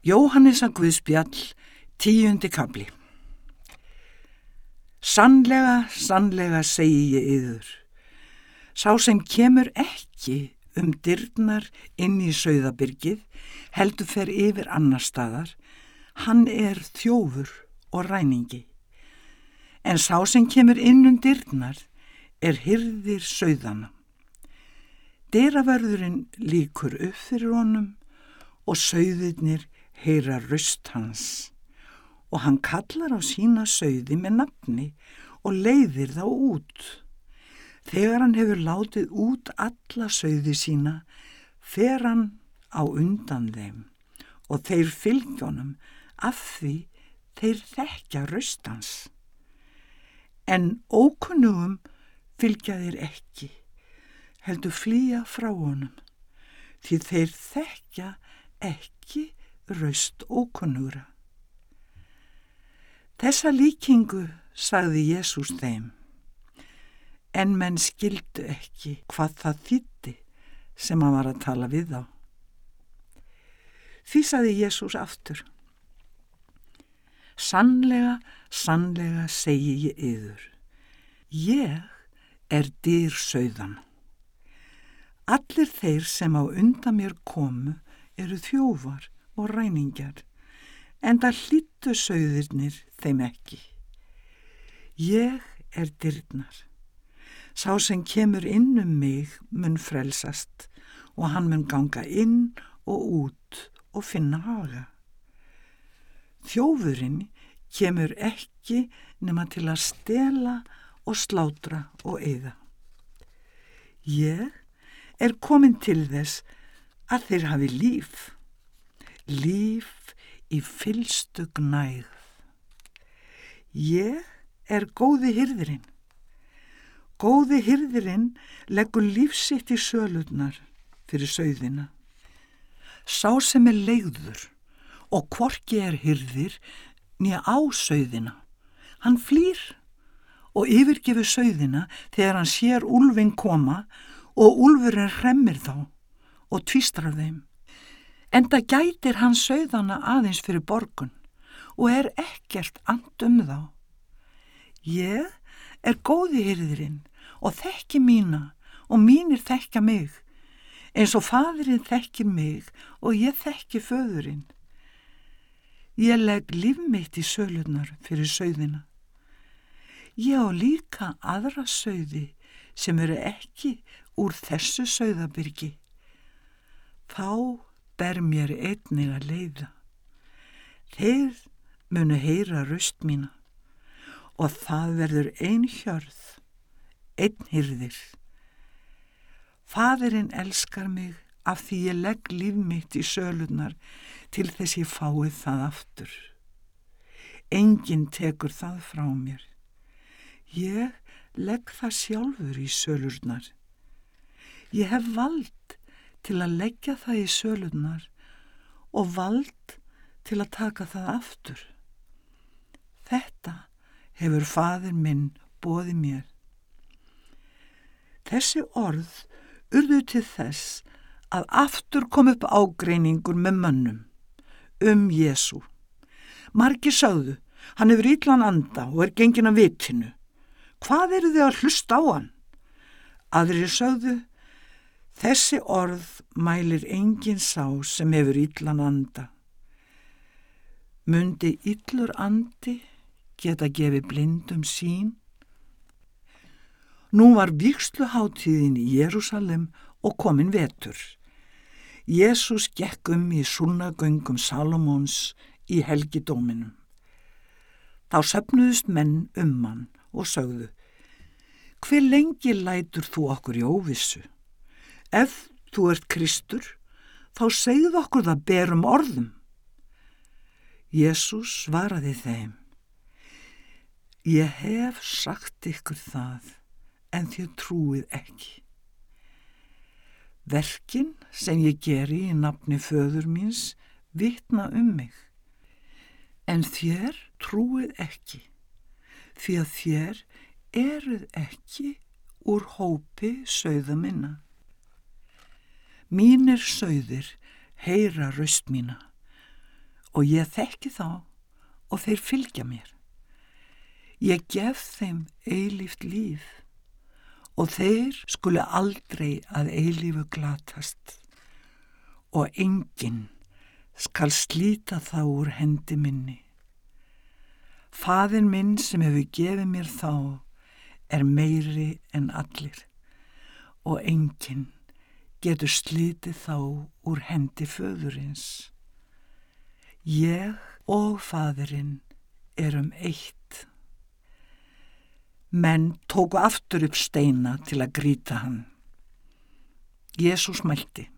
Jóhannes að Guðspjall, tíundi kabli. Sannlega, sannlega segi ég yður. Sá sem kemur ekki um dyrnar inn í sögðabyrgið, heldur fer yfir annar staðar, hann er þjófur og ræningi. En sá sem kemur inn um dyrnar er hyrðir sögðana. Dyravörðurinn líkur upp fyrir honum og sögðirnir heyra röst hans og hann kallar á sína sögði með nafni og leiðir þá út. Þegar hann hefur látið út alla sögði sína, fer hann á undan þeim og þeir fylgjónum af því þeir þekkja röstans. En ókunnugum fylgja þeir ekki, heldur flýja frá honum, því þeir þekkja ekki raust ókunnugra. Þessa líkingu sagði Jésús þeim, en menn skildu ekki hvað það þýtti sem hann var að tala við þá. Því sagði Jésús aftur, Sannlega, sannlega segi ég yður, ég er dýr sögðan. Allir þeir sem á undan mér komu eru þjófar og ræningar, en það hlýttu sögðirnir þeim ekki. Ég er dyrnar. Sá sem kemur inn um mig mun frelsast og hann mun ganga inn og út og finna haga. Þjófurinn kemur ekki nema til að stela og slátra og eða. Ég er komin til þess að þeir hafi líf líf í fylstu gnæð. Ég er góði hyrðirinn. Góði hyrðirinn leggur lífsitt í sölurnar fyrir sögðina. Sá sem er leiður og kvorki er hyrðir nýja á sögðina. Hann flýr og yfirgefur sögðina þegar hann sér úlfinn koma og úlfurinn hremmir þá og tvistrar þeim. Enda gætir hann sögðana aðeins fyrir borgun og er ekkert and um þá. Ég er góði hyrðirinn og þekki mína og mínir þekka mig, eins og fadurinn þekkir mig og ég þekki föðurinn. Ég legg lífmitt í sölunar fyrir sögðina. Ég á líka aðra sögði sem eru ekki úr þessu sögðabyrgi. Þá ber mér einnig að leiða. Þeir munu heyra röst mína og það verður einhjörð, einhyrðir. Fadurinn elskar mig af því ég legg líf mitt í sölunar til þess ég fáið það aftur. Engin tekur það frá mér. Ég legg það sjálfur í sölurnar. Ég hef vald til að leggja það í sölunar og vald til að taka það aftur. Þetta hefur fadir minn bóði mér. Þessi orð urðu til þess að aftur kom upp ágreiningur með mönnum um Jésu. Margi sagðu, hann hefur ítlan anda og er gengin að vitinu. Hvað eru þið að hlusta á hann? Aðrir sagðu, Þessi orð mælir engin sá sem hefur yllan anda. Mundi yllur andi geta gefið blindum sín? Nú var viksluháttíðin í Jérúsalem og komin vetur. Jésús gekk um í súnagöngum Salomóns í helgidóminum. Þá söpnuðust menn um hann og sögðu, hver lengi lætur þú okkur í óvissu? Ef þú ert Kristur, þá segð okkur það berum orðum. Jésús svaraði þeim, ég hef sagt ykkur það en þér trúið ekki. Verkin sem ég geri í nafni föður míns vitna um mig, en þér trúið ekki, því að þér eruð ekki úr hópi sögða minna. Mínir sögðir heyra raust mína og ég þekki þá og þeir fylgja mér. Ég gef þeim eilíft líf og þeir skuli aldrei að eilífu glatast og enginn skal slíta þá úr hendi minni. Faðin minn sem hefur gefið mér þá er meiri en allir og enginn getur slítið þá úr hendi föðurins. Ég og faðurinn erum eitt. Menn tóku aftur upp steina til að gríta hann. Jésús mælti.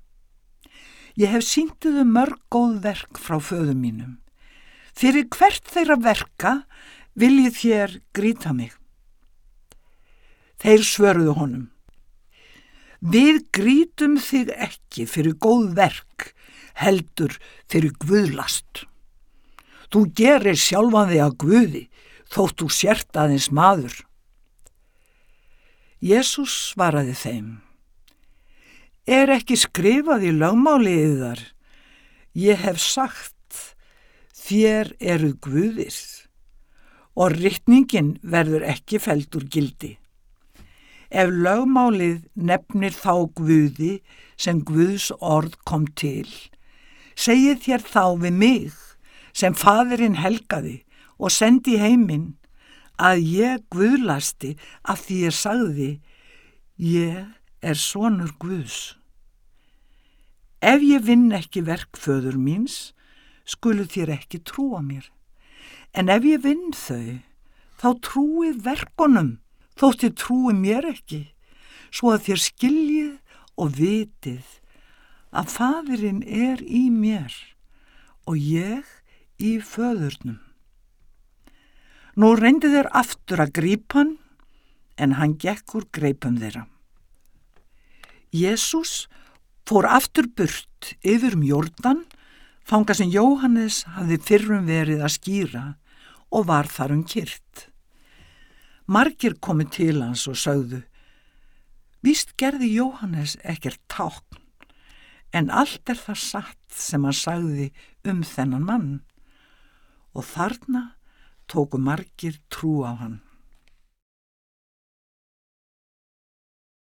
Ég hef sínduðu mörg góð verk frá föðu mínum. Fyrir hvert þeirra verka viljið þér gríta mig. Þeir svöruðu honum. Við grítum þig ekki fyrir góð verk, heldur fyrir guðlast. Þú gerir sjálfan þig að guði, þótt þú sért aðeins maður. Jésús svaraði þeim. Er ekki skrifað í lögmáliðið þar? Ég hef sagt, þér eru guðir og rittningin verður ekki feld úr gildi. Ef lögmálið nefnir þá guði sem guðs orð kom til, segið þér þá við mig sem fadurinn helgaði og sendi heiminn að ég guðlasti af því ég sagði, ég er sonur guðs. Ef ég vinn ekki verkföður míns, skulu þér ekki trúa mér. En ef ég vinn þau, þá trúið verkonum þótt þið trúi mér ekki, svo að þér skiljið og vitið að fadurinn er í mér og ég í föðurnum. Nú reyndi þeir aftur að grípa hann, en hann gekk úr greipum þeirra. Jésús fór aftur burt yfir um jórdan, þanga sem Jóhannes hafði fyrrum verið að skýra og var þar um kyrt. Margir komið til hans og sögðu, víst gerði Jóhannes ekkert tákn, en allt er það satt sem hann sagði um þennan mann og þarna tóku margir trú á hann.